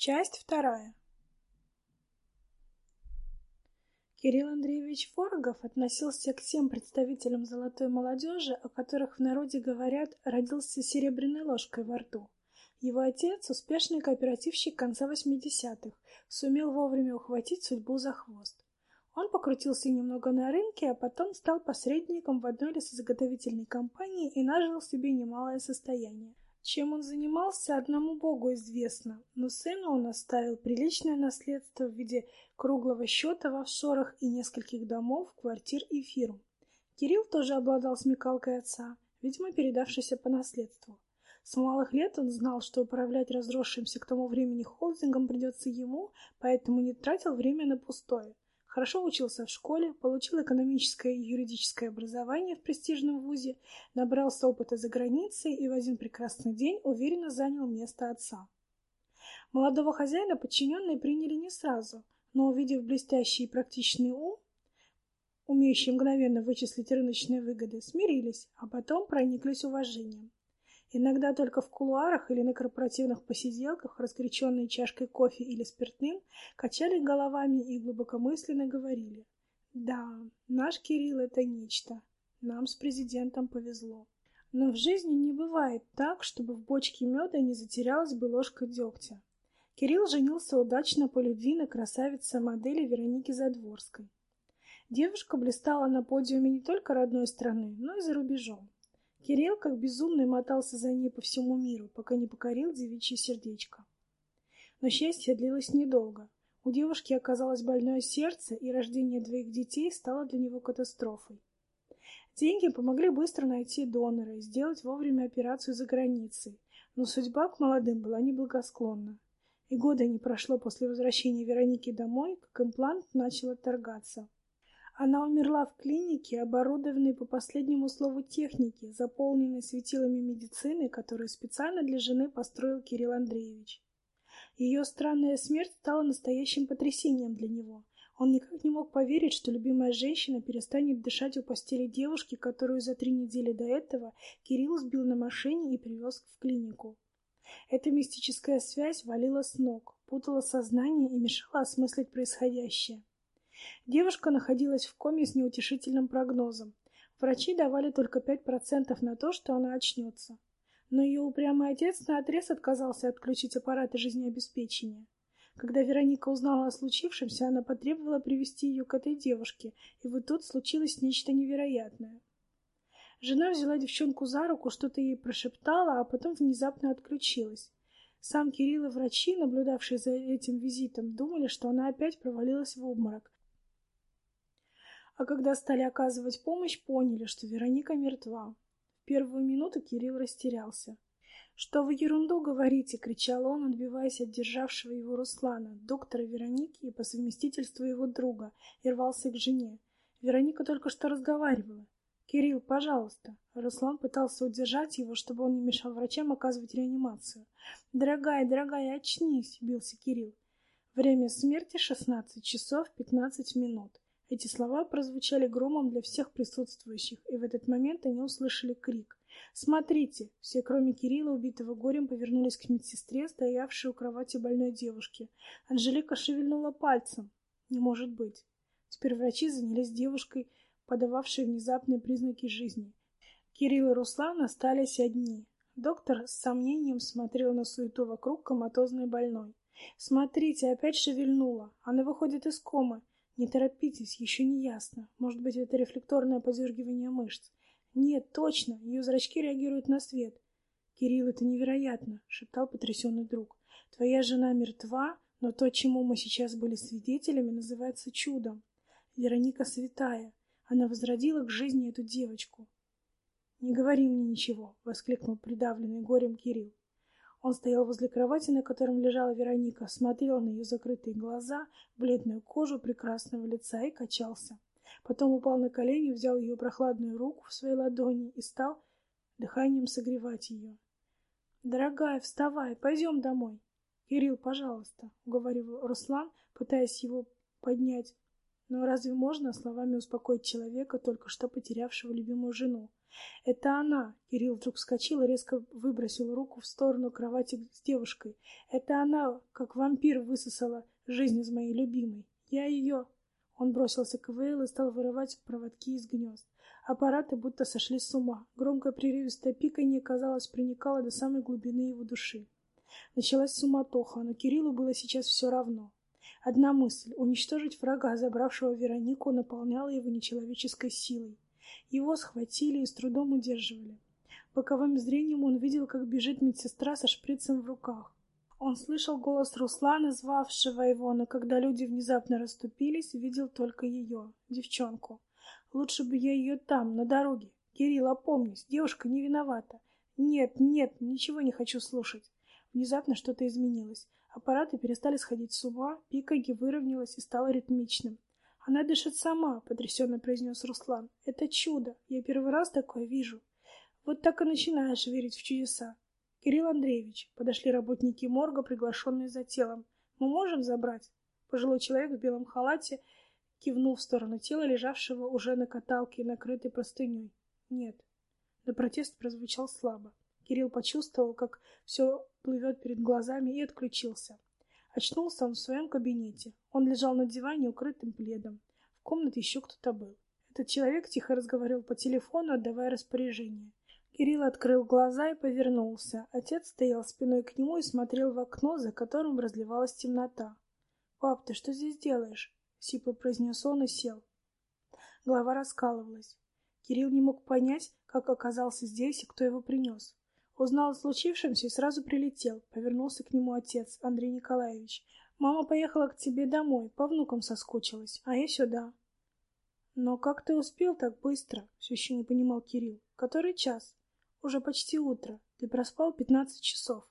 Часть вторая. Кирилл Андреевич Ворогов относился к тем представителям золотой молодежи, о которых в народе говорят «родился серебряной ложкой во рту». Его отец, успешный кооперативщик конца 80-х, сумел вовремя ухватить судьбу за хвост. Он покрутился немного на рынке, а потом стал посредником в одной лесозаготовительной компании и нажил себе немалое состояние. Чем он занимался, одному богу известно, но сыну он оставил приличное наследство в виде круглого счета в офшорах и нескольких домов, квартир и фирм. Кирилл тоже обладал смекалкой отца, видимо, передавшейся по наследству. С малых лет он знал, что управлять разросшимся к тому времени холдингом придется ему, поэтому не тратил время на пустое. Хорошо учился в школе, получил экономическое и юридическое образование в престижном вузе, набрался опыта за границей и в один прекрасный день уверенно занял место отца. Молодого хозяина подчиненные приняли не сразу, но, увидев блестящий и практичный ум, умеющий мгновенно вычислить рыночные выгоды, смирились, а потом прониклись уважением. Иногда только в кулуарах или на корпоративных посиделках, разгоряченные чашкой кофе или спиртным, качали головами и глубокомысленно говорили. Да, наш Кирилл — это нечто. Нам с президентом повезло. Но в жизни не бывает так, чтобы в бочке меда не затерялась бы ложка дегтя. Кирилл женился удачно по любви на красавице модели Веронике Задворской. Девушка блистала на подиуме не только родной страны, но и за рубежом. Кирилл как безумный мотался за ней по всему миру, пока не покорил девичье сердечко. Но счастье длилось недолго. У девушки оказалось больное сердце, и рождение двоих детей стало для него катастрофой. Деньги помогли быстро найти донора и сделать вовремя операцию за границей, но судьба к молодым была неблагосклонна. И года не прошло после возвращения Вероники домой, как имплант начал отторгаться. Она умерла в клинике, оборудованной по последнему слову техники, заполненной светилами медицины, которую специально для жены построил Кирилл Андреевич. Ее странная смерть стала настоящим потрясением для него. Он никак не мог поверить, что любимая женщина перестанет дышать у постели девушки, которую за три недели до этого Кирилл сбил на машине и привез в клинику. Эта мистическая связь валила с ног, путала сознание и мешала осмыслить происходящее. Девушка находилась в коме с неутешительным прогнозом. Врачи давали только 5% на то, что она очнется. Но ее упрямый отец наотрез отказался отключить аппараты жизнеобеспечения. Когда Вероника узнала о случившемся, она потребовала привести ее к этой девушке, и вот тут случилось нечто невероятное. Жена взяла девчонку за руку, что-то ей прошептала, а потом внезапно отключилась. Сам Кирилл и врачи, наблюдавшие за этим визитом, думали, что она опять провалилась в обморок, а когда стали оказывать помощь, поняли, что Вероника мертва. В первую минуту Кирилл растерялся. «Что вы ерунду говорите?» — кричал он, отбиваясь от державшего его Руслана, доктора Вероники и по совместительству его друга, и рвался к жене. Вероника только что разговаривала. «Кирилл, пожалуйста!» Руслан пытался удержать его, чтобы он не мешал врачам оказывать реанимацию. «Дорогая, дорогая, очнись!» — бился Кирилл. Время смерти — шестнадцать часов пятнадцать минут. Эти слова прозвучали громом для всех присутствующих, и в этот момент они услышали крик. «Смотрите!» Все, кроме Кирилла, убитого горем, повернулись к медсестре, стоявшей у кровати больной девушки. Анжелика шевельнула пальцем. «Не может быть!» Теперь врачи занялись девушкой, подававшей внезапные признаки жизни. Кирилл и Руслан остались одни. Доктор с сомнением смотрел на суету вокруг коматозной больной. «Смотрите, опять шевельнула. Она выходит из комы. Не торопитесь, еще не ясно. Может быть, это рефлекторное подергивание мышц. Нет, точно, ее зрачки реагируют на свет. Кирилл, это невероятно, шептал потрясенный друг. Твоя жена мертва, но то, чему мы сейчас были свидетелями, называется чудом. Вероника святая. Она возродила к жизни эту девочку. Не говори мне ничего, воскликнул придавленный горем Кирилл. Он стоял возле кровати, на котором лежала Вероника, смотрел на ее закрытые глаза, бледную кожу прекрасного лица и качался. Потом упал на колени, взял ее прохладную руку в свои ладони и стал дыханием согревать ее. «Дорогая, вставай, пойдем домой». «Кирилл, пожалуйста», — уговорил Руслан, пытаясь его поднять. Но разве можно словами успокоить человека, только что потерявшего любимую жену? Это она. Кирилл вдруг вскочил и резко выбросил руку в сторону кровати с девушкой. Это она, как вампир, высосала жизнь из моей любимой. Я ее... Он бросился к Вейл и стал вырывать проводки из гнезд. Аппараты будто сошли с ума. Громкое прерывистое пиканье, казалось, проникало до самой глубины его души. Началась суматоха, но Кириллу было сейчас все равно. Одна мысль — уничтожить врага, забравшего Веронику, наполняла его нечеловеческой силой. Его схватили и с трудом удерживали. Боковым зрением он видел, как бежит медсестра со шприцем в руках. Он слышал голос Руслана, звавшего его, но когда люди внезапно расступились, видел только ее, девчонку. Лучше бы я ее там, на дороге. Кирилл, опомнись, девушка не виновата. Нет, нет, ничего не хочу слушать. Внезапно что-то изменилось. Аппараты перестали сходить с ума, пикаги выровнялась и стала ритмичным. «Она дышит сама», — потрясенно произнес Руслан. «Это чудо! Я первый раз такое вижу. Вот так и начинаешь верить в чудеса. Кирилл Андреевич, подошли работники морга, приглашенные за телом. Мы можем забрать?» Пожилой человек в белом халате кивнул в сторону тела, лежавшего уже на каталке, накрытой простыней. «Нет». Но протест прозвучал слабо. Кирилл почувствовал, как все плывет перед глазами, и отключился. Очнулся он в своем кабинете. Он лежал на диване, укрытым пледом. В комнате еще кто-то был. Этот человек тихо разговаривал по телефону, отдавая распоряжение. Кирилл открыл глаза и повернулся. Отец стоял спиной к нему и смотрел в окно, за которым разливалась темнота. «Пап, ты что здесь делаешь?» — сипло произнес он и сел. Голова раскалывалась. Кирилл не мог понять, как оказался здесь и кто его принес. Узнал о случившемся и сразу прилетел. Повернулся к нему отец, Андрей Николаевич. Мама поехала к тебе домой, по внукам соскучилась, а я сюда. Но как ты успел так быстро? Все еще не понимал Кирилл. Который час? Уже почти утро. Ты проспал пятнадцать часов.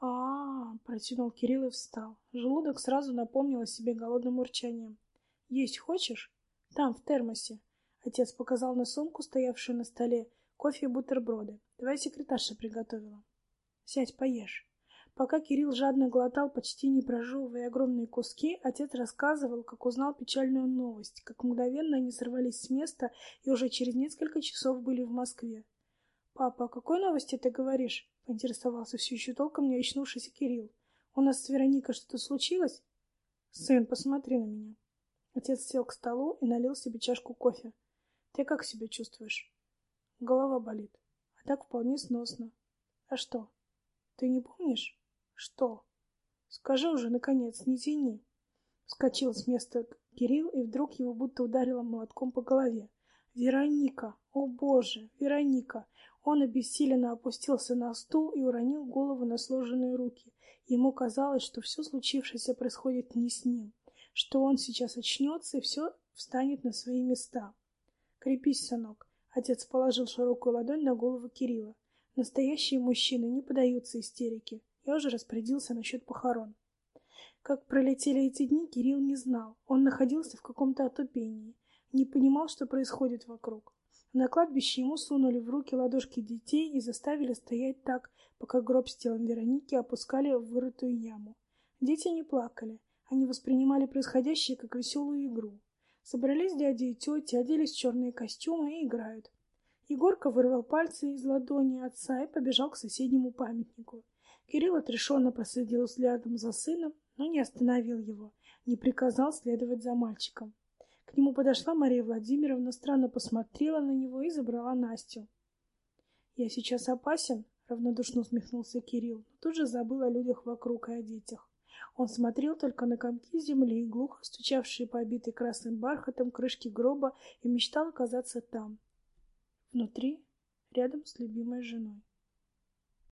А, -а, -а протянул Кирилл и встал. Желудок сразу напомнил о себе голодным урчанием. Есть хочешь? Там, в термосе. Отец показал на сумку, стоявшую на столе, кофе и бутерброды. Твоя секретарша приготовила. Сядь, поешь. Пока Кирилл жадно глотал, почти не прожевывая огромные куски, отец рассказывал, как узнал печальную новость, как мгновенно они сорвались с места и уже через несколько часов были в Москве. «Папа, о какой новости ты говоришь?» — поинтересовался все еще толком не очнувшийся Кирилл. «У нас с Вероникой что-то случилось?» «Сын, посмотри на меня». Отец сел к столу и налил себе чашку кофе. «Ты как себя чувствуешь?» «Голова болит так вполне сносно. А что? Ты не помнишь? Что? Скажи уже, наконец, не тяни. Вскочил с места Кирилл, и вдруг его будто ударило молотком по голове. Вероника! О боже! Вероника! Он обессиленно опустился на стул и уронил голову на сложенные руки. Ему казалось, что все случившееся происходит не с ним, что он сейчас очнется и все встанет на свои места. Крепись, сынок. Отец положил широкую ладонь на голову Кирилла. Настоящие мужчины не поддаются истерике. Я уже распорядился насчет похорон. Как пролетели эти дни, Кирилл не знал. Он находился в каком-то отупении. Не понимал, что происходит вокруг. На кладбище ему сунули в руки ладошки детей и заставили стоять так, пока гроб с телом Вероники опускали в вырытую яму. Дети не плакали. Они воспринимали происходящее как веселую игру. Собрались дяди и тети, оделись в черные костюмы и играют. Егорка вырвал пальцы из ладони отца и побежал к соседнему памятнику. Кирилл отрешенно проследил взглядом за сыном, но не остановил его, не приказал следовать за мальчиком. К нему подошла Мария Владимировна, странно посмотрела на него и забрала Настю. «Я сейчас опасен?» — равнодушно усмехнулся Кирилл, но тут же забыл о людях вокруг и о детях. Он смотрел только на комки земли, глухо стучавшие по обитой красным бархатом крышки гроба, и мечтал оказаться там, внутри, рядом с любимой женой.